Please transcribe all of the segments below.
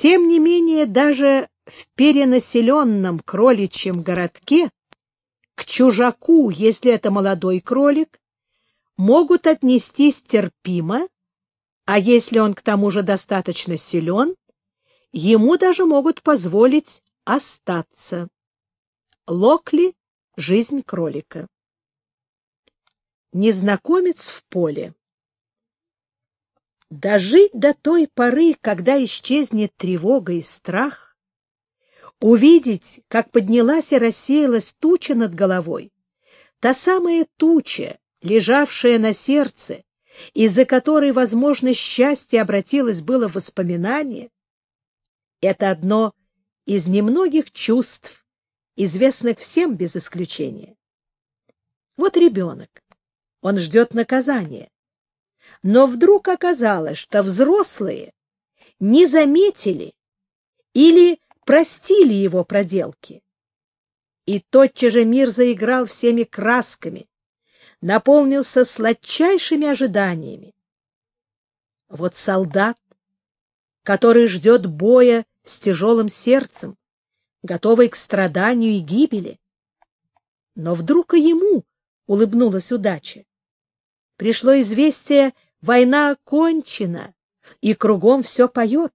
Тем не менее, даже в перенаселенном кроличьем городке к чужаку, если это молодой кролик, могут отнестись терпимо, а если он к тому же достаточно силен, ему даже могут позволить остаться. Локли «Жизнь кролика». Незнакомец в поле. Дожить до той поры, когда исчезнет тревога и страх, увидеть, как поднялась и рассеялась туча над головой, та самая туча, лежавшая на сердце, из-за которой, возможно, счастье обратилось было в воспоминание, это одно из немногих чувств, известных всем без исключения. Вот ребенок, он ждет наказания. Но вдруг оказалось, что взрослые не заметили или простили его проделки. И тотчас же мир заиграл всеми красками, наполнился сладчайшими ожиданиями. Вот солдат, который ждет боя с тяжелым сердцем, готовый к страданию и гибели. Но вдруг и ему улыбнулась удача. Пришло известие, война окончена, и кругом все поет.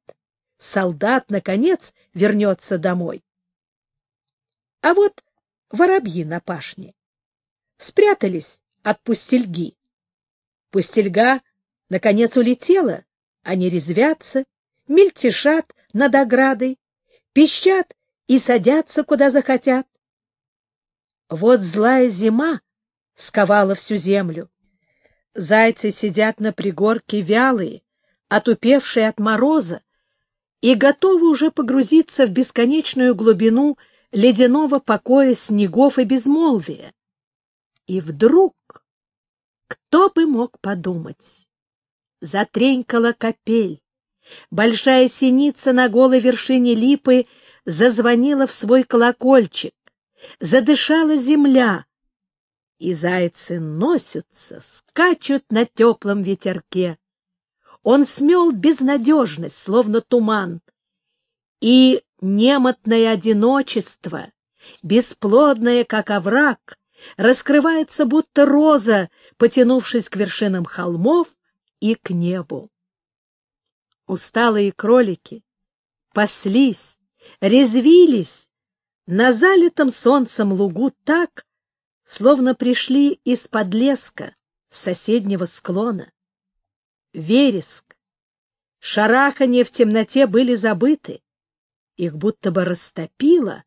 Солдат, наконец, вернется домой. А вот воробьи на пашне спрятались от пустельги. Пустельга, наконец, улетела, они резвятся, мельтешат над оградой, пищат и садятся, куда захотят. Вот злая зима сковала всю землю. Зайцы сидят на пригорке вялые, отупевшие от мороза, и готовы уже погрузиться в бесконечную глубину ледяного покоя снегов и безмолвия. И вдруг, кто бы мог подумать, затренькала капель, большая синица на голой вершине липы зазвонила в свой колокольчик, задышала земля, и зайцы носятся, скачут на теплом ветерке. Он смел безнадежность, словно туман, и немотное одиночество, бесплодное, как овраг, раскрывается, будто роза, потянувшись к вершинам холмов и к небу. Усталые кролики паслись, резвились на залитом солнцем лугу так, словно пришли из-под леска соседнего склона. Вереск, шараханье в темноте были забыты, их будто бы растопило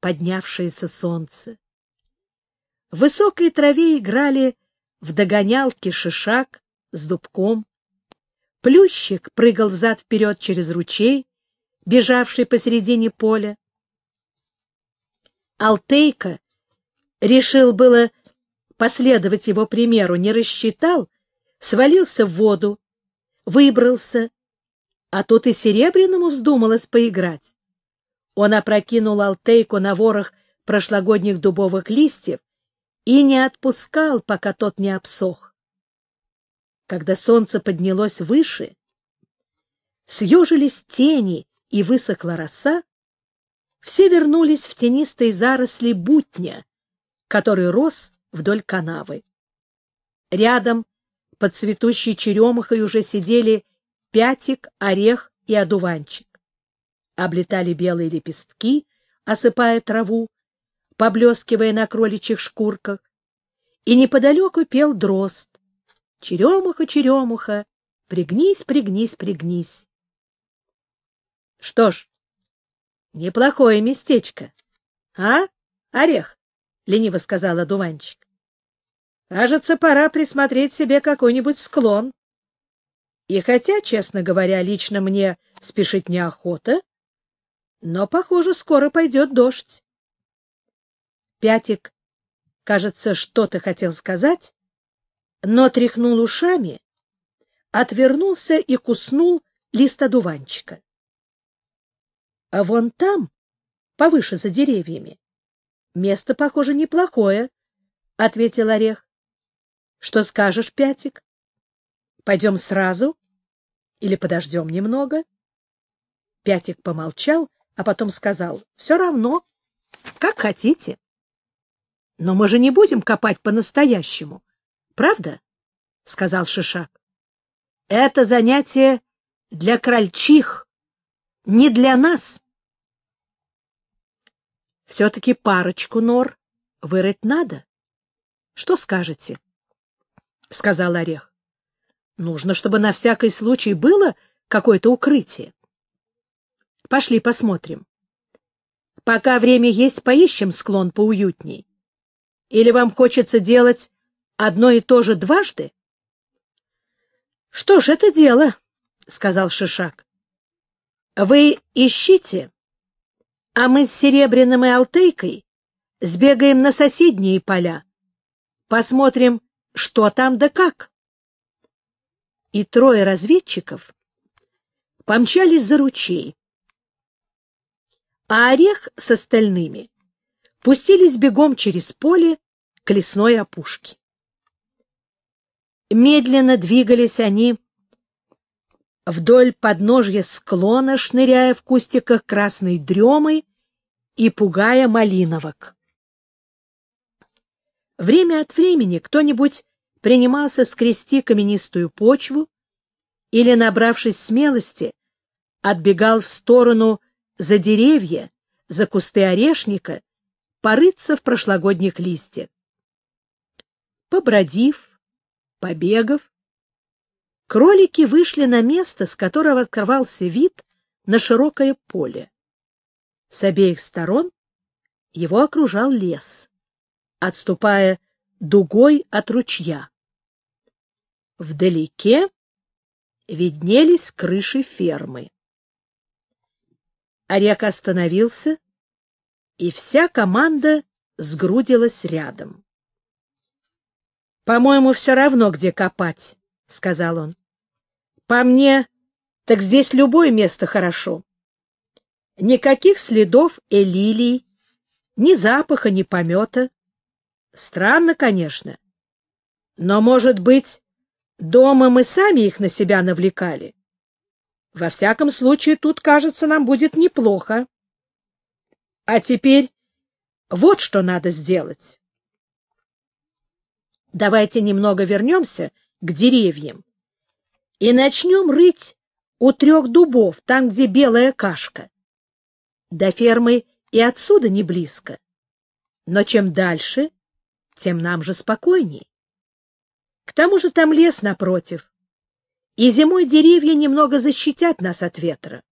поднявшееся солнце. В высокой траве играли в догонялки шишак с дубком. Плющик прыгал взад-вперед через ручей, бежавший посередине поля. Алтейка решил было последовать его примеру, не рассчитал, свалился в воду, выбрался, а тут и Серебряному вздумалось поиграть. Он опрокинул Алтейку на ворох прошлогодних дубовых листьев и не отпускал, пока тот не обсох. Когда солнце поднялось выше, съежились тени и высохла роса, все вернулись в тенистые заросли бутня, который рос вдоль канавы. Рядом, под цветущей черемухой, уже сидели пятик, орех и одуванчик. Облетали белые лепестки, осыпая траву, поблескивая на кроличьих шкурках, и неподалеку пел дрозд. Черемуха, черемуха, пригнись, пригнись, пригнись. Что ж, неплохое местечко. А, орех? — лениво сказал одуванчик. — Кажется, пора присмотреть себе какой-нибудь склон. И хотя, честно говоря, лично мне спешить неохота, но, похоже, скоро пойдет дождь. Пятик, кажется, что-то хотел сказать, но тряхнул ушами, отвернулся и куснул лист одуванчика. А вон там, повыше за деревьями, место, похоже, неплохое, — ответил Орех. — Что скажешь, Пятик? Пойдем сразу или подождем немного? Пятик помолчал, а потом сказал, — Все равно, как хотите. — Но мы же не будем копать по-настоящему, правда? — сказал Шишак. — Это занятие для крольчих, не для нас. Все-таки парочку нор вырыть надо. Что скажете? — сказал Орех. — Нужно, чтобы на всякий случай было какое-то укрытие. Пошли посмотрим. Пока время есть, поищем склон поуютней. Или вам хочется делать одно и то же дважды? — Что ж, это дело, — сказал Шишак. — Вы ищите, а мы с Серебряным и Алтейкой сбегаем на соседние поля. Посмотрим, что там да как. И трое разведчиков помчались за ручей а орех с остальными пустились бегом через поле к лесной опушке. Медленно двигались они вдоль подножья склона, шныряя в кустиках красной дремы и пугая малиновок. Время от времени кто-нибудь принимался скрести каменистую почву или, набравшись смелости, отбегал в сторону за деревья, за кусты орешника, порыться в прошлогодних листьях. Побродив, побегав, кролики вышли на место, с которого открывался вид на широкое поле. С обеих сторон его окружал лес, отступая дугой от ручья. Вдалеке виднелись крыши фермы. Орек остановился, и вся команда сгрудилась рядом. — По-моему, все равно, где копать, — сказал он. — По мне, так здесь любое место хорошо. Никаких следов элилий, ни запаха, ни помета. Странно, конечно. Но, может быть, дома мы сами их на себя навлекали. Во всяком случае, тут, кажется, нам будет неплохо. А теперь вот что надо сделать. Давайте немного вернемся к деревьям и начнем рыть у трех дубов, там, где белая кашка. До фермы и отсюда не близко. Но чем дальше, тем нам же спокойней. К тому же там лес напротив и зимой деревья немного защитят нас от ветра.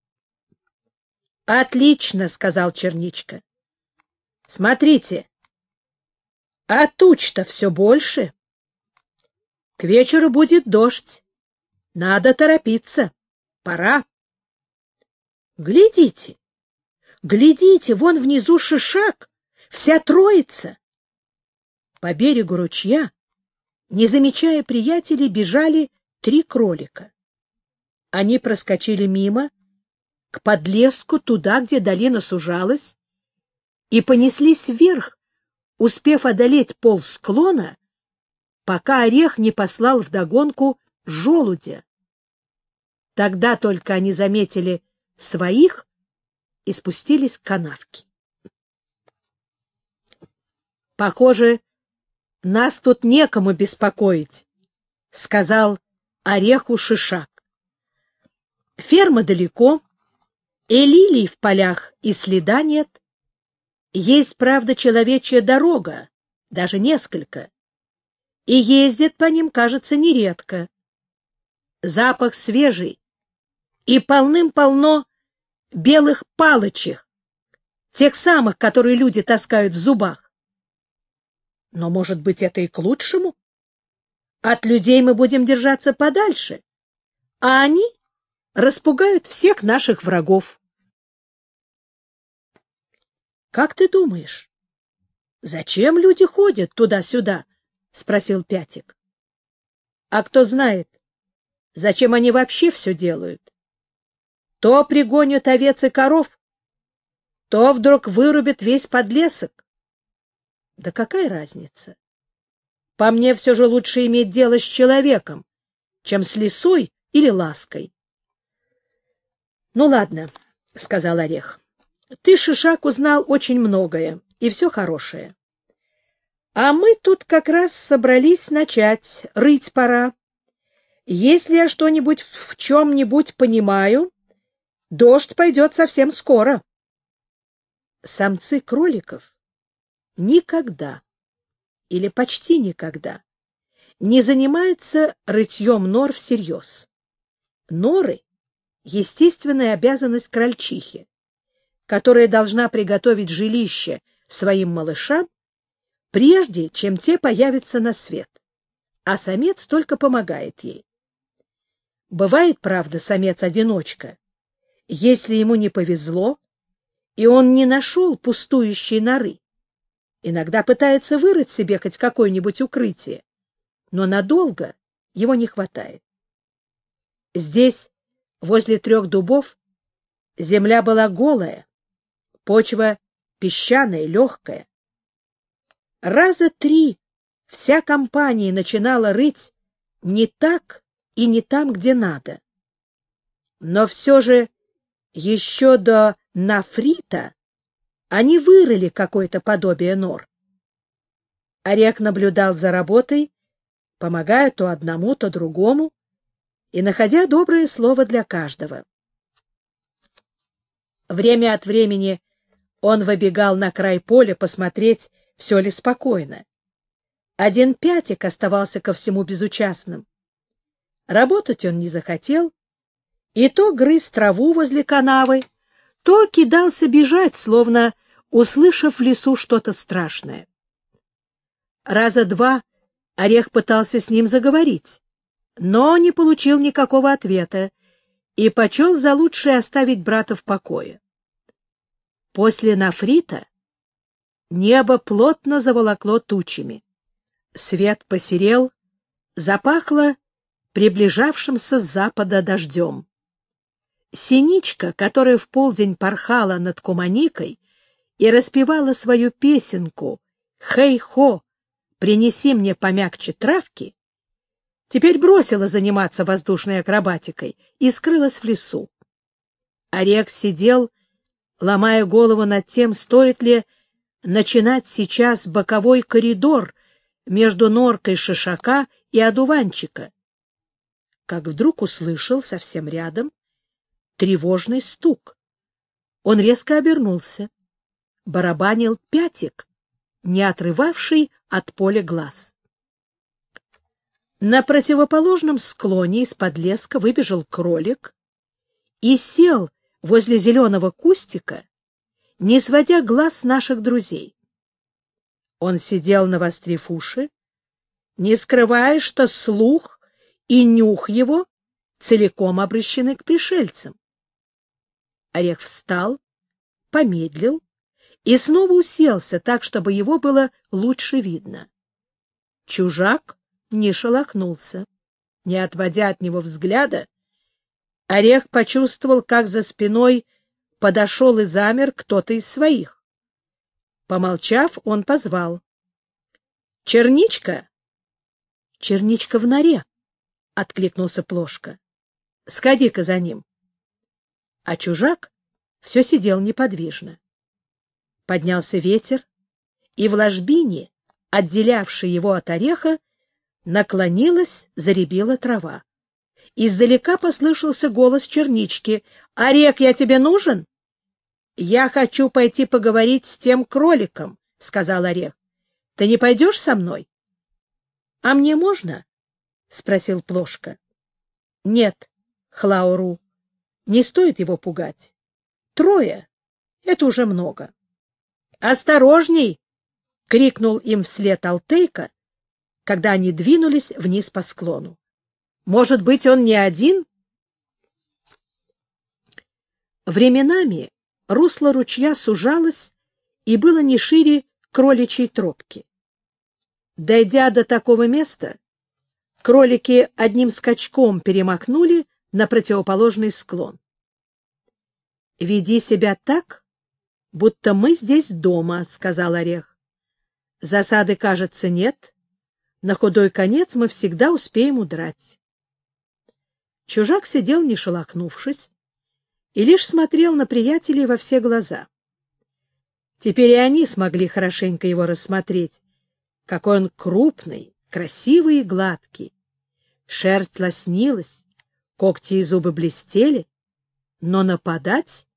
— Отлично, — сказал Черничка. — Смотрите, а туч-то все больше. К вечеру будет дождь. Надо торопиться. Пора. Глядите, глядите, вон внизу шишак, вся троица. По берегу ручья, не замечая приятелей, бежали три кролика. Они проскочили мимо, к подлеску, туда, где долина сужалась, и понеслись вверх, успев одолеть пол склона, пока орех не послал вдогонку желудя. Тогда только они заметили своих и спустились к канавке. Похоже, нас тут некому беспокоить, — сказал ореху шишак. Ферма далеко, и лилий в полях и следа нет. Есть, правда, человечья дорога, даже несколько, и ездят по ним, кажется, нередко. Запах свежий, и полным-полно белых палочек, тех самых, которые люди таскают в зубах. Но, может быть, это и к лучшему? От людей мы будем держаться подальше, а они распугают всех наших врагов. Как ты думаешь, зачем люди ходят туда-сюда? — спросил Пятик. — А кто знает, зачем они вообще все делают? То пригонят овец и коров, то вдруг вырубят весь подлесок. Да какая разница? По мне все же лучше иметь дело с человеком, чем с лисой или лаской. Ну ладно, — сказал Орех. — Ты, Шишак, узнал очень многое, и все хорошее. А мы тут как раз собрались начать, рыть пора. Если я что-нибудь в чем-нибудь понимаю, дождь пойдет совсем скоро. Самцы кроликов никогда или почти никогда не занимаются рытьем нор всерьез. Норы — естественная обязанность крольчихи, которая должна приготовить жилище своим малышам, прежде чем те появятся на свет, а самец только помогает ей. Бывает, правда, самец-одиночка, если ему не повезло, и он не нашел пустующей норы. Иногда пытается вырыть себе хоть какое-нибудь укрытие, но надолго его не хватает. Здесь, возле трех дубов, земля была голая, почва песчаная, легкая. Раза три вся компания начинала рыть не так и не там, где надо. Но все же еще до Нафрита они вырыли какое-то подобие нор. Орех наблюдал за работой, помогая то одному, то другому, и находя доброе слово для каждого. Время от времени он выбегал на край поля посмотреть, все ли спокойно. Один пятик оставался ко всему безучастным. Работать он не захотел, и то грыз траву возле канавы, то кидался бежать, словно услышав в лесу что-то страшное. Раза два Орех пытался с ним заговорить, но не получил никакого ответа и почел за лучшее оставить брата в покое. После нафрита небо плотно заволокло тучами. Свет посерел, запахло приближавшимся с запада дождем. Синичка, которая в полдень порхала над Куманикой и распевала свою песенку «Хей-хо, принеси мне помягче травки», теперь бросила заниматься воздушной акробатикой и скрылась в лесу. Орех сидел, ломая голову над тем, стоит ли начинать сейчас боковой коридор между норкой шишака и одуванчика, как вдруг услышал совсем рядом тревожный стук. Он резко обернулся. Барабанил пятик, не отрывавший от поля глаз. На противоположном склоне из-под леска выбежал кролик и сел возле зеленого кустика, не сводя глаз с наших друзей. Он сидел, навострив уши, не скрывая, что слух и нюх его целиком обращены к пришельцам. Орех встал, помедлил и снова уселся так, чтобы его было лучше видно. Чужак не шелохнулся. Не отводя от него взгляда, Орех почувствовал, как за спиной подошел и замер кто-то из своих. Помолчав, он позвал. — Черничка? — Черничка в норе, — откликнулся Плошка. — Сходи-ка за ним. А чужак все сидел неподвижно. Поднялся ветер, и в ложбине, отделявшей его от ореха, наклонилась, заребила трава. Издалека послышался голос чернички. «Орех, я тебе нужен?» «Я хочу пойти поговорить с тем кроликом», — сказал Орех. «Ты не пойдешь со мной?» «А мне можно?» — спросил Плошка. «Нет, Хлауру, не стоит его пугать. Трое — это уже много». «Осторожней!» — крикнул им вслед Алтейка, когда они двинулись вниз по склону. «Может быть, он не один?» Временами русло ручья сужалось и было не шире кроличьей тропки. Дойдя до такого места, кролики одним скачком перемахнули на противоположный склон. «Веди себя так, будто мы здесь дома», — сказал Орех. «Засады, кажется, нет. На худой конец мы всегда успеем удрать». Чужак сидел, не шелохнувшись, и лишь смотрел на приятелей во все глаза. Теперь и они смогли хорошенько его рассмотреть, какой он крупный, красивый и гладкий. Шерсть лоснилась, когти и зубы блестели, но нападать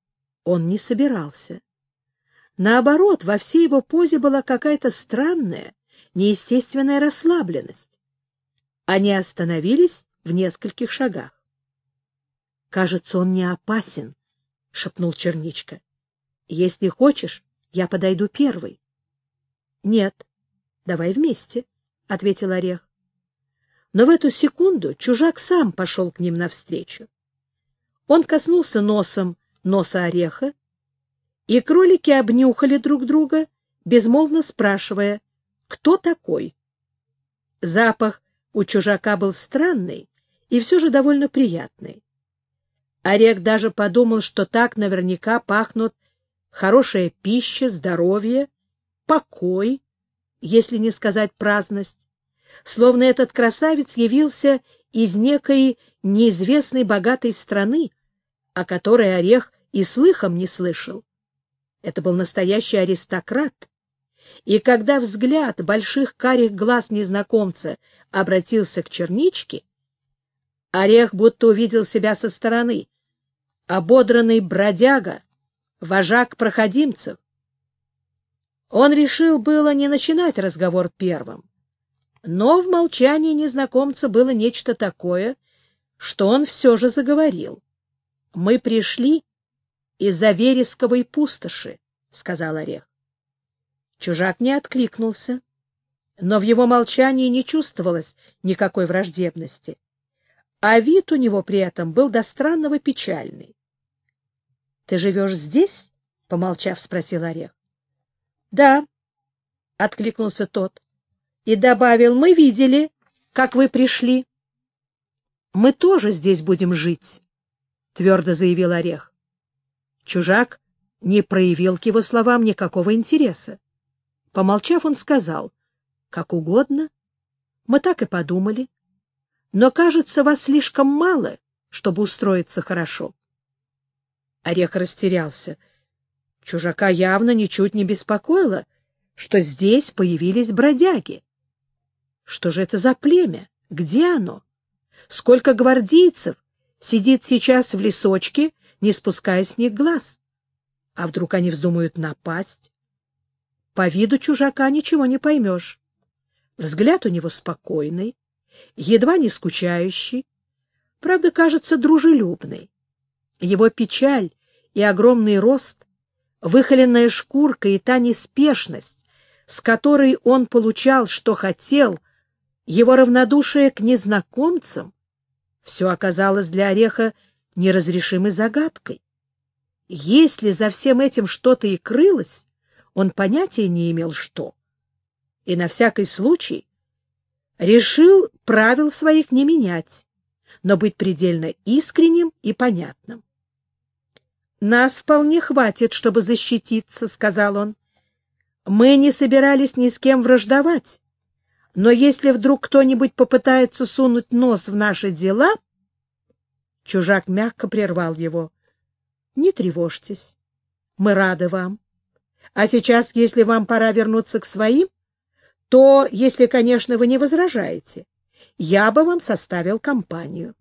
он не собирался. Наоборот, во всей его позе была какая-то странная, неестественная расслабленность. Они остановились в нескольких шагах. — Кажется, он не опасен, — шепнул Черничка. — Если хочешь, я подойду первый. — Нет, давай вместе, — ответил Орех. Но в эту секунду чужак сам пошел к ним навстречу. Он коснулся носом носа Ореха, и кролики обнюхали друг друга, безмолвно спрашивая, кто такой. Запах у чужака был странный и все же довольно приятный. Орех даже подумал, что так наверняка пахнут хорошая пища, здоровье, покой, если не сказать праздность, словно этот красавец явился из некой неизвестной богатой страны, о которой Орех и слыхом не слышал. Это был настоящий аристократ. И когда взгляд больших карих глаз незнакомца обратился к черничке, Орех будто увидел себя со стороны. Ободранный бродяга, вожак проходимцев. Он решил было не начинать разговор первым, но в молчании незнакомца было нечто такое, что он все же заговорил. «Мы пришли из-за вересковой пустоши», — сказал Орех. Чужак не откликнулся, но в его молчании не чувствовалось никакой враждебности, а вид у него при этом был до странного печальный. — Ты живешь здесь? — помолчав, спросил Орех. — Да, — откликнулся тот, и добавил, — мы видели, как вы пришли. — Мы тоже здесь будем жить, — твердо заявил Орех. Чужак не проявил к его словам никакого интереса. Помолчав, он сказал, — Как угодно. Мы так и подумали. Но, кажется, вас слишком мало, чтобы устроиться хорошо. Орех растерялся. Чужака явно ничуть не беспокоило, что здесь появились бродяги. Что же это за племя? Где оно? Сколько гвардейцев сидит сейчас в лесочке, не спуская с них глаз? А вдруг они вздумают напасть? По виду чужака ничего не поймешь. Взгляд у него спокойный, едва не скучающий, правда, кажется, дружелюбный. Его печаль и огромный рост, выхоленная шкурка и та неспешность, с которой он получал, что хотел, его равнодушие к незнакомцам, все оказалось для Ореха неразрешимой загадкой. Если за всем этим что-то и крылось, он понятия не имел, что. И на всякий случай решил правил своих не менять, но быть предельно искренним и понятным. «Нас вполне хватит, чтобы защититься», — сказал он. «Мы не собирались ни с кем враждовать, но если вдруг кто-нибудь попытается сунуть нос в наши дела...» Чужак мягко прервал его. Не тревожьтесь. Мы рады вам. А сейчас, если вам пора вернуться к своим, то, если, конечно, вы не возражаете, я бы вам составил компанию.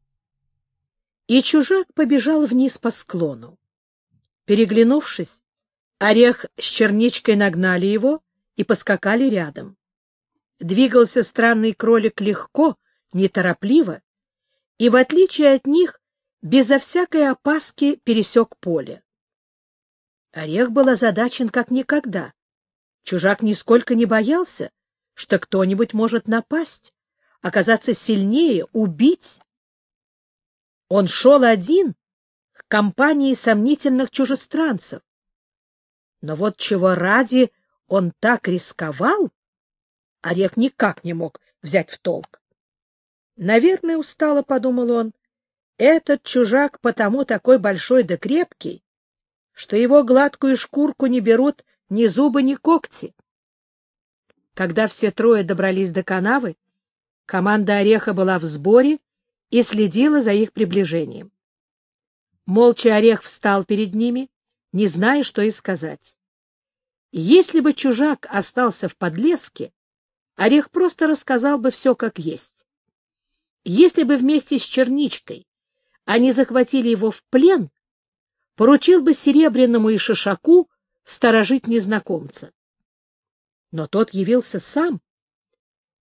И чужак побежал вниз по склону. Переглянувшись, Орех с черничкой нагнали его и поскакали рядом. Двигался странный кролик легко, неторопливо, и, в отличие от них, безо всякой опаски пересек поле. Орех был озадачен как никогда. Чужак нисколько не боялся, что кто-нибудь может напасть, оказаться сильнее, убить. Он шел один компании сомнительных чужестранцев. Но вот чего ради он так рисковал, Орех никак не мог взять в толк. Наверное, устало подумал он, этот чужак потому такой большой да крепкий, что его гладкую шкурку не берут ни зубы, ни когти. Когда все трое добрались до канавы, команда Ореха была в сборе и следила за их приближением. Молча орех встал перед ними, не зная, что и сказать. Если бы чужак остался в подлеске, орех просто рассказал бы все как есть. Если бы вместе с черничкой они захватили его в плен, поручил бы Серебряному и Шишаку сторожить незнакомца. Но тот явился сам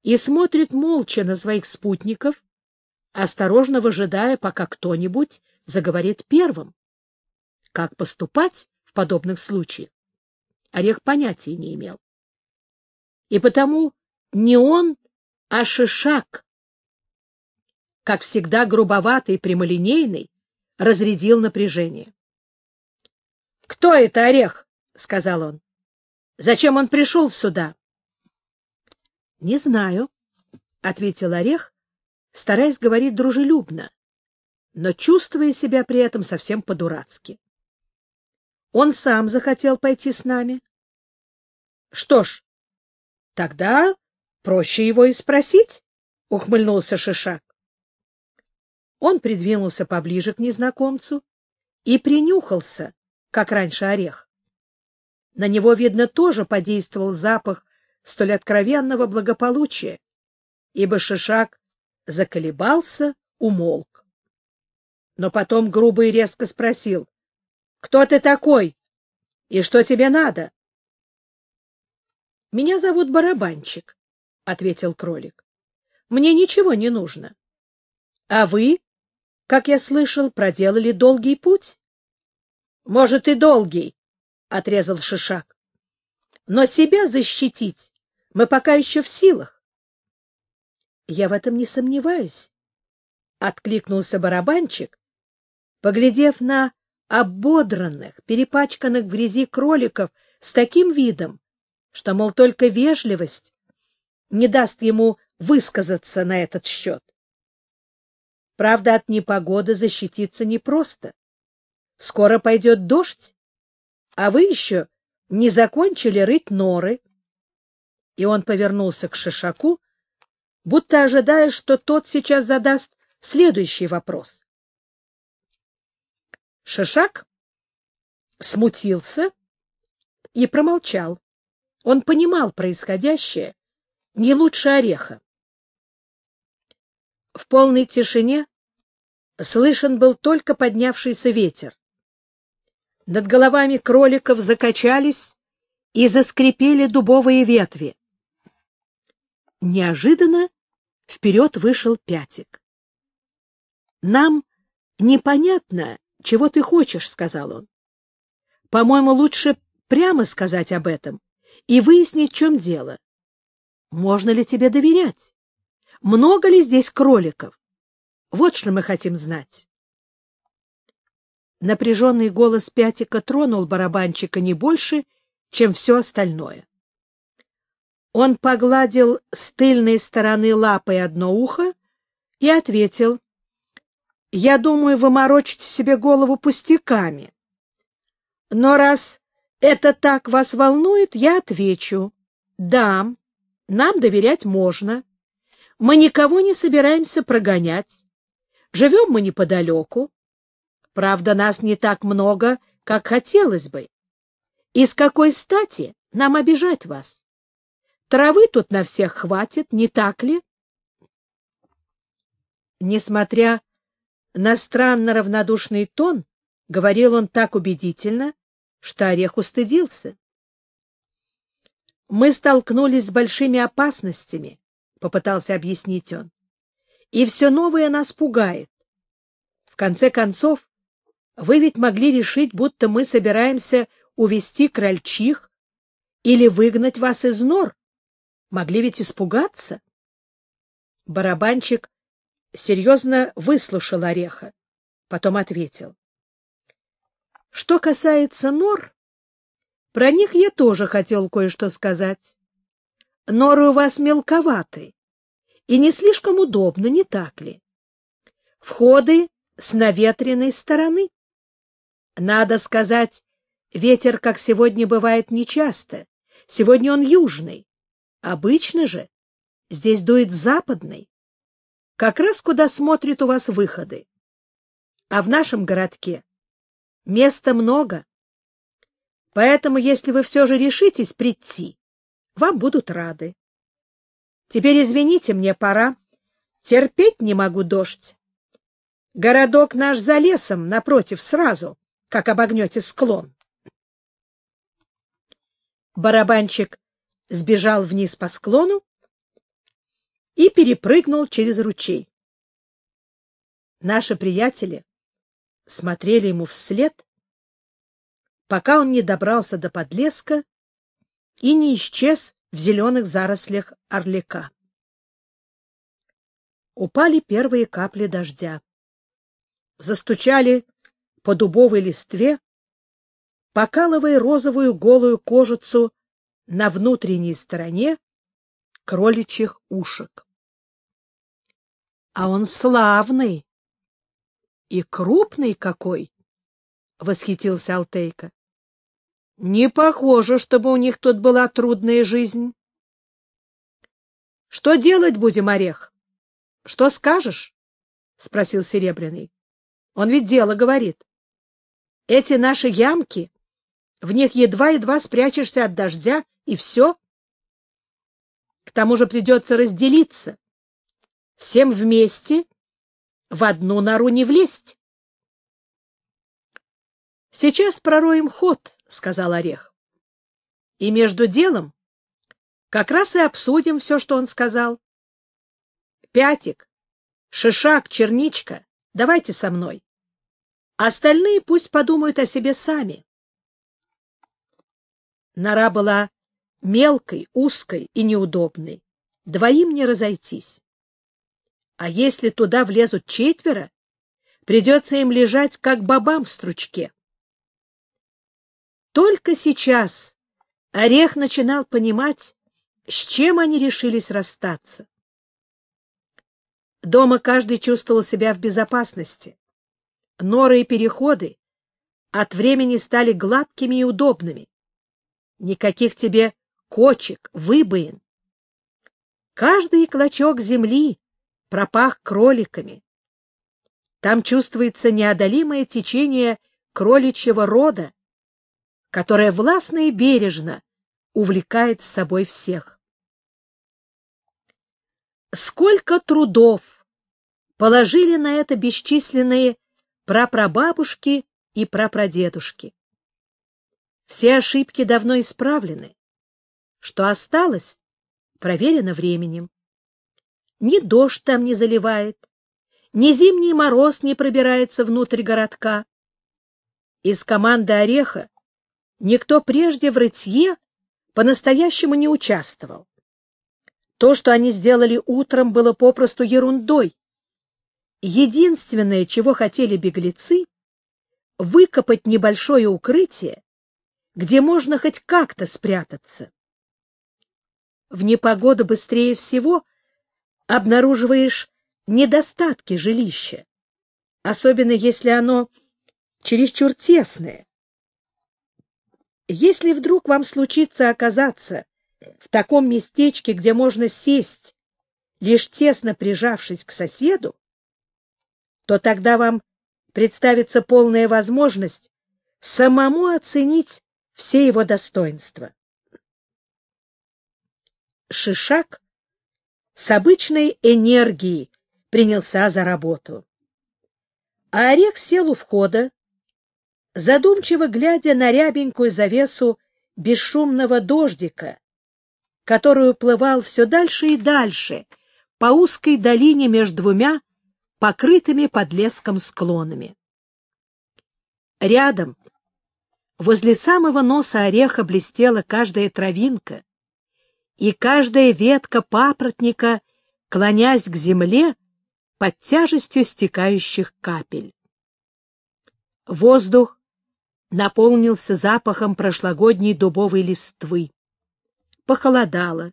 и смотрит молча на своих спутников, осторожно выжидая, пока кто-нибудь заговорит первым. Как поступать в подобных случаях? Орех понятия не имел. И потому не он, а Шишак, как всегда грубоватый и прямолинейный, разрядил напряжение. — Кто это Орех? — сказал он. — Зачем он пришел сюда? — Не знаю, — ответил Орех, стараясь говорить дружелюбно, но чувствуя себя при этом совсем по-дурацки. Он сам захотел пойти с нами. — Что ж, тогда проще его и спросить, — ухмыльнулся Шишак. Он придвинулся поближе к незнакомцу и принюхался, как раньше орех. На него, видно, тоже подействовал запах столь откровенного благополучия, ибо Шишак заколебался, умолк. Но потом грубо и резко спросил, — Кто ты такой? И что тебе надо? — Меня зовут Барабанчик, — ответил кролик. — Мне ничего не нужно. — А вы, как я слышал, проделали долгий путь? — Может, и долгий, — отрезал Шишак. — Но себя защитить мы пока еще в силах. — Я в этом не сомневаюсь, — откликнулся барабанчик, поглядев на ободранных, перепачканных в грязи кроликов с таким видом, что, мол, только вежливость не даст ему высказаться на этот счет. Правда, от непогоды защититься непросто. Скоро пойдет дождь, а вы еще не закончили рыть норы. И он повернулся к Шишаку, будто ожидая, что тот сейчас задаст следующий вопрос. Шишак смутился и промолчал. Он понимал происходящее не лучше ореха. В полной тишине слышен был только поднявшийся ветер. Над головами кроликов закачались и заскрипели дубовые ветви. Неожиданно вперед вышел Пятик. — Нам непонятно, чего ты хочешь, — сказал он. — По-моему, лучше прямо сказать об этом и выяснить, в чем дело. Можно ли тебе доверять? Много ли здесь кроликов? Вот что мы хотим знать. Напряженный голос Пятика тронул барабанчика не больше, чем все остальное. Он погладил с тыльной стороны лапой одно ухо и ответил, «Я думаю, вы морочите себе голову пустяками. Но раз это так вас волнует, я отвечу, да, нам доверять можно. Мы никого не собираемся прогонять. Живем мы неподалеку. Правда, нас не так много, как хотелось бы. И с какой стати нам обижать вас? Травы тут на всех хватит, не так ли? Несмотря на странно равнодушный тон, говорил он так убедительно, что Орех устыдился. «Мы столкнулись с большими опасностями», — попытался объяснить он, — «и все новое нас пугает. В конце концов, вы ведь могли решить, будто мы собираемся увести крольчих или выгнать вас из нор, Могли ведь испугаться. Барабанчик серьезно выслушал ореха, потом ответил. Что касается нор, про них я тоже хотел кое-что сказать. Норы у вас мелковаты и не слишком удобно, не так ли? Входы с наветренной стороны. Надо сказать, ветер, как сегодня бывает, нечасто. Сегодня он южный. Обычно же здесь дует западный, как раз куда смотрят у вас выходы. А в нашем городке Места много. Поэтому, если вы все же решитесь прийти, вам будут рады. Теперь, извините, мне пора. Терпеть не могу дождь. Городок наш за лесом, напротив, сразу, как обогнете склон. Барабанчик сбежал вниз по склону и перепрыгнул через ручей. Наши приятели смотрели ему вслед, пока он не добрался до подлеска и не исчез в зеленых зарослях орлика. Упали первые капли дождя. Застучали по дубовой листве, покалывая розовую голую кожицу на внутренней стороне кроличьих ушек. — А он славный и крупный какой! — восхитился Алтейка. — Не похоже, чтобы у них тут была трудная жизнь. — Что делать будем, Орех? Что скажешь? — спросил Серебряный. — Он ведь дело говорит. Эти наши ямки, в них едва-едва спрячешься от дождя, и все. К тому же придется разделиться. Всем вместе в одну нору не влезть. — Сейчас пророем ход, — сказал Орех. — И между делом как раз и обсудим все, что он сказал. Пятик, Шишак, Черничка, давайте со мной. Остальные пусть подумают о себе сами. Нора была мелкой, узкой и неудобной. Двоим не разойтись. А если туда влезут четверо, придется им лежать, как бабам в стручке. Только сейчас Орех начинал понимать, с чем они решились расстаться. Дома каждый чувствовал себя в безопасности. Норы и переходы от времени стали гладкими и удобными. Никаких тебе кочек, выбоин. Каждый клочок земли пропах кроликами. Там чувствуется неодолимое течение кроличьего рода, которое властно и бережно увлекает с собой всех. Сколько трудов положили на это бесчисленные прапрабабушки и прапрадедушки. Все ошибки давно исправлены. Что осталось, проверено временем. Ни дождь там не заливает, ни зимний мороз не пробирается внутрь городка. Из команды «Ореха» никто прежде в рытье по-настоящему не участвовал. То, что они сделали утром, было попросту ерундой. Единственное, чего хотели беглецы, выкопать небольшое укрытие, где можно хоть как-то спрятаться. В непогоду быстрее всего обнаруживаешь недостатки жилища, особенно если оно чересчур тесное. Если вдруг вам случится оказаться в таком местечке, где можно сесть, лишь тесно прижавшись к соседу, то тогда вам представится полная возможность самому оценить все его достоинства. Шишак с обычной энергией принялся за работу. А Орех сел у входа, задумчиво глядя на рябенькую завесу бесшумного дождика, который уплывал все дальше и дальше по узкой долине между двумя покрытыми подлеском склонами. Рядом, возле самого носа ореха, блестела каждая травинка, и каждая ветка папоротника, клонясь к земле под тяжестью стекающих капель. Воздух наполнился запахом прошлогодней дубовой листвы. Похолодало.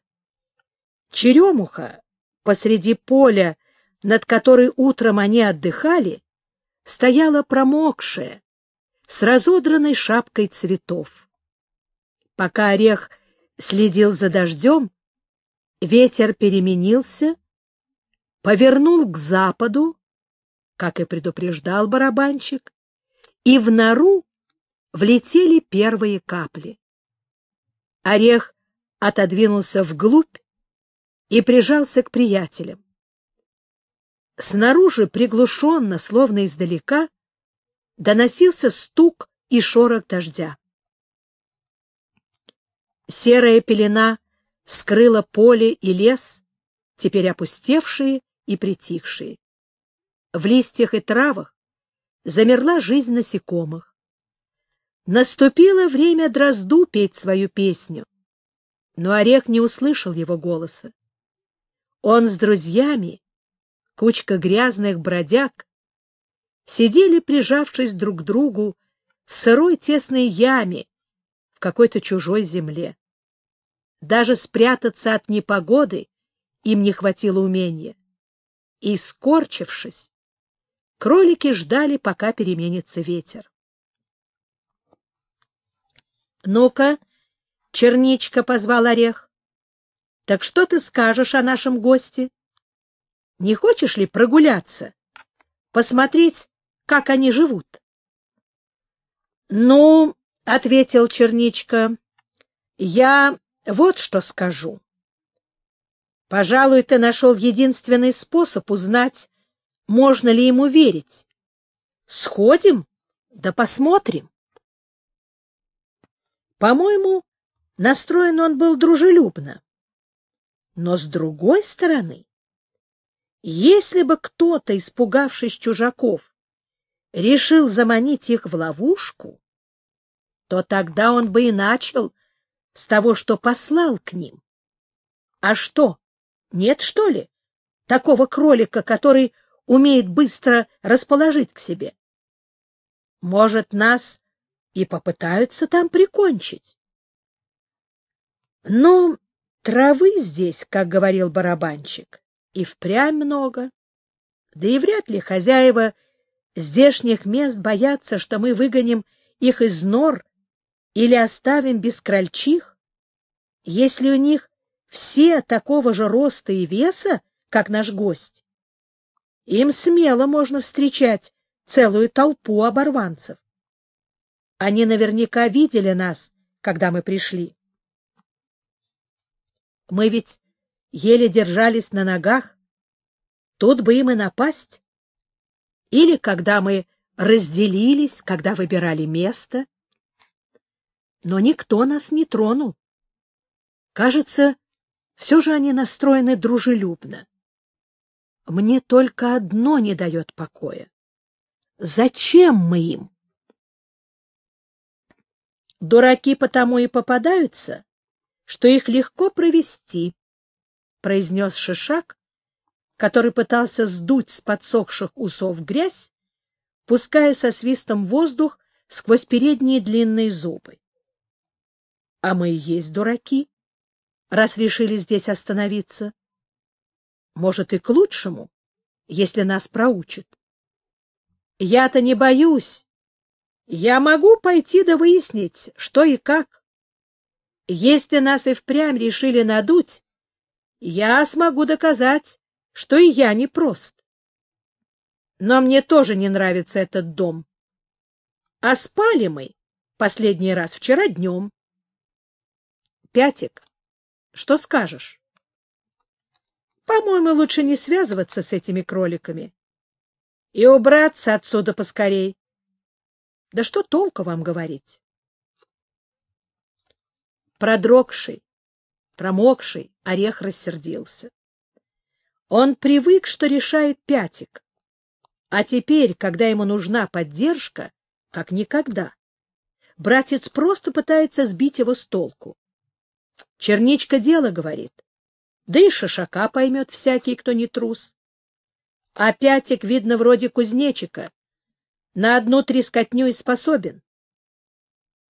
Черемуха посреди поля, над которой утром они отдыхали, стояла промокшая, с разодранной шапкой цветов. Пока орех следил за дождем, ветер переменился, повернул к западу, как и предупреждал барабанщик, и в нору влетели первые капли. Орех отодвинулся вглубь и прижался к приятелям. Снаружи приглушенно, словно издалека, доносился стук и шорох дождя. Серая пелена скрыла поле и лес, теперь опустевшие и притихшие. В листьях и травах замерла жизнь насекомых. Наступило время дрозду петь свою песню, но орех не услышал его голоса. Он с друзьями, кучка грязных бродяг, сидели, прижавшись друг к другу, в сырой тесной яме в какой-то чужой земле. Даже спрятаться от непогоды им не хватило умения. И, скорчившись, кролики ждали, пока переменится ветер. «Ну-ка, черничка!» — позвал орех. «Так что ты скажешь о нашем госте? Не хочешь ли прогуляться, посмотреть, как они живут?» «Ну, — ответил черничка, — я вот что скажу. Пожалуй, ты нашел единственный способ узнать, можно ли ему верить. Сходим, да посмотрим. По-моему, настроен он был дружелюбно. Но с другой стороны, если бы кто-то, испугавшись чужаков, решил заманить их в ловушку, то тогда он бы и начал с того, что послал к ним. А что, нет, что ли, такого кролика, который умеет быстро расположить к себе? Может, нас и попытаются там прикончить. Но травы здесь, как говорил барабанщик, и впрямь много. Да и вряд ли хозяева здешних мест боятся, что мы выгоним их из нор или оставим без крольчих, если у них все такого же роста и веса, как наш гость? Им смело можно встречать целую толпу оборванцев. Они наверняка видели нас, когда мы пришли. Мы ведь еле держались на ногах. Тут бы им и напасть. Или когда мы разделились, когда выбирали место но никто нас не тронул. Кажется, все же они настроены дружелюбно. Мне только одно не дает покоя. Зачем мы им? Дураки потому и попадаются, что их легко провести, — произнес Шишак, который пытался сдуть с подсохших усов грязь, пуская со свистом воздух сквозь передние длинные зубы. А мы и есть дураки, раз решили здесь остановиться. Может, и к лучшему, если нас проучат. Я-то не боюсь. Я могу пойти да выяснить, что и как. Если нас и впрямь решили надуть, я смогу доказать, что и я не прост. Но мне тоже не нравится этот дом. А спали мы последний раз вчера днем. Пятик, что скажешь? По-моему, лучше не связываться с этими кроликами и убраться отсюда поскорей. Да что толку вам говорить? Продрогший, промокший, орех рассердился. Он привык, что решает пятик, а теперь, когда ему нужна поддержка, как никогда, братец просто пытается сбить его с толку. Черничка дело говорит. Да и шишака поймет всякий, кто не трус. А пятик, видно, вроде кузнечика. На одну трескотню и способен.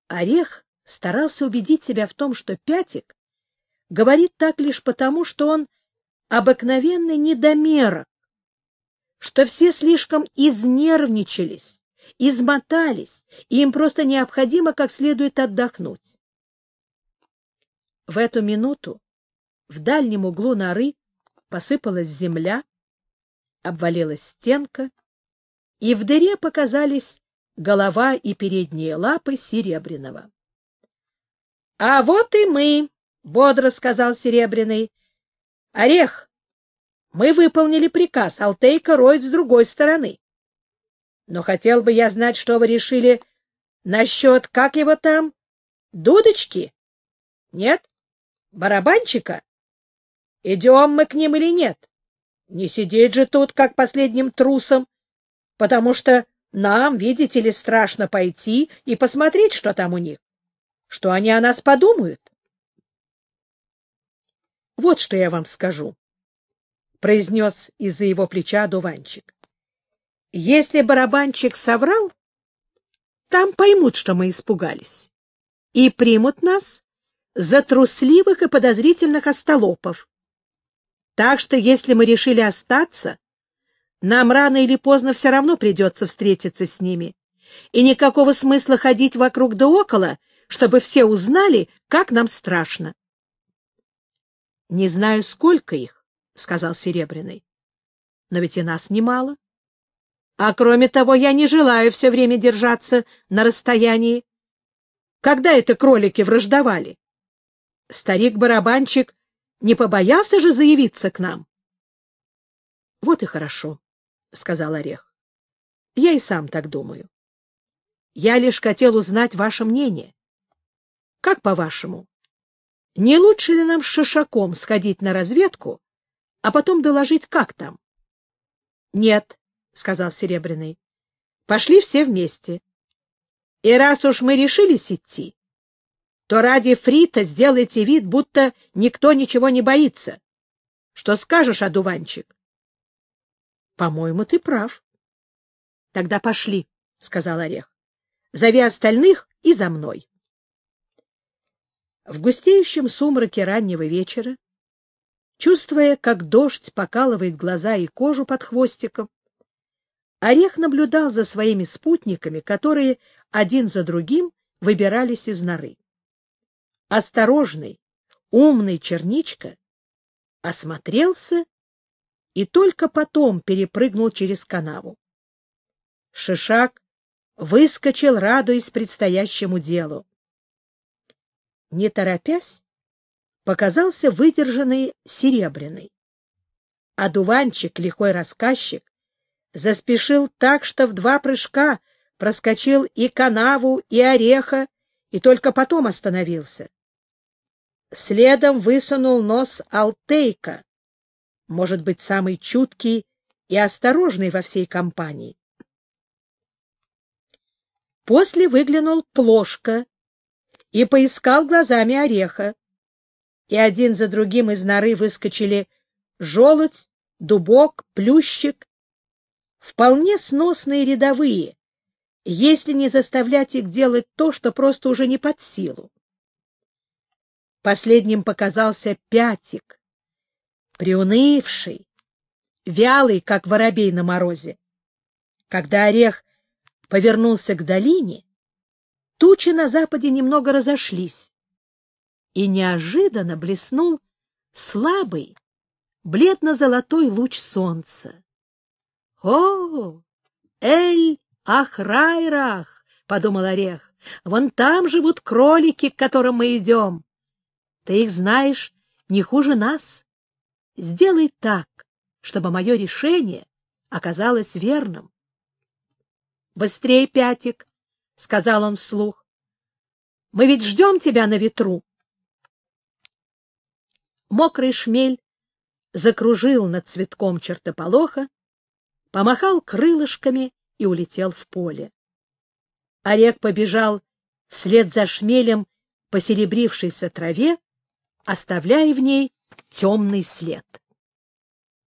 Орех старался убедить себя в том, что пятик говорит так лишь потому, что он обыкновенный недомерок, что все слишком изнервничались, измотались, и им просто необходимо как следует отдохнуть. В эту минуту в дальнем углу норы посыпалась земля, обвалилась стенка, и в дыре показались голова и передние лапы Серебряного. — А вот и мы, — бодро сказал Серебряный. — Орех, мы выполнили приказ, Алтейка роет с другой стороны. Но хотел бы я знать, что вы решили насчет, как его там, дудочки? Нет? Барабанчика? Идем мы к ним или нет? Не сидеть же тут, как последним трусом, потому что нам, видите ли, страшно пойти и посмотреть, что там у них. Что они о нас подумают? Вот что я вам скажу, — произнес из-за его плеча дуванчик. Если барабанчик соврал, там поймут, что мы испугались, и примут нас за трусливых и подозрительных остолопов. Так что, если мы решили остаться, нам рано или поздно все равно придется встретиться с ними, и никакого смысла ходить вокруг да около, чтобы все узнали, как нам страшно. — Не знаю, сколько их, — сказал Серебряный, — но ведь и нас немало. А кроме того, я не желаю все время держаться на расстоянии. Когда это кролики враждовали? Старик-барабанчик не побоялся же заявиться к нам? — Вот и хорошо, — сказал Орех. — Я и сам так думаю. Я лишь хотел узнать ваше мнение. Как по-вашему, не лучше ли нам с Шишаком сходить на разведку, а потом доложить, как там? — Нет, — сказал Серебряный. — Пошли все вместе. И раз уж мы решились идти, то ради Фрита сделайте вид, будто никто ничего не боится. Что скажешь, одуванчик? — По-моему, ты прав. — Тогда пошли, — сказал Орех. — Зови остальных и за мной. В густеющем сумраке раннего вечера, чувствуя, как дождь покалывает глаза и кожу под хвостиком, Орех наблюдал за своими спутниками, которые один за другим выбирались из норы. Осторожный, умный черничка осмотрелся и только потом перепрыгнул через канаву. Шишак выскочил, радуясь предстоящему делу. Не торопясь, показался выдержанный серебряный. А лихой рассказчик, заспешил так, что в два прыжка проскочил и канаву, и ореха, и только потом остановился. Следом высунул нос Алтейка, может быть, самый чуткий и осторожный во всей компании. После выглянул Плошка и поискал глазами ореха, и один за другим из норы выскочили желудь, дубок, плющик вполне сносные рядовые, если не заставлять их делать то, что просто уже не под силу. Последним показался Пятик, приунывший, вялый, как воробей на морозе. Когда орех повернулся к долине, тучи на западе немного разошлись, и неожиданно блеснул слабый, бледно-золотой луч солнца. «О, Эль-Ахрайрах!» — подумал Орех. «Вон там живут кролики, к которым мы идем. Ты их знаешь не хуже нас. Сделай так, чтобы мое решение оказалось верным». «Быстрей, Пятик!» — сказал он вслух. «Мы ведь ждем тебя на ветру». Мокрый шмель закружил над цветком чертополоха, помахал крылышками и улетел в поле. Орек побежал вслед за шмелем по серебрившейся траве, оставляя в ней темный след.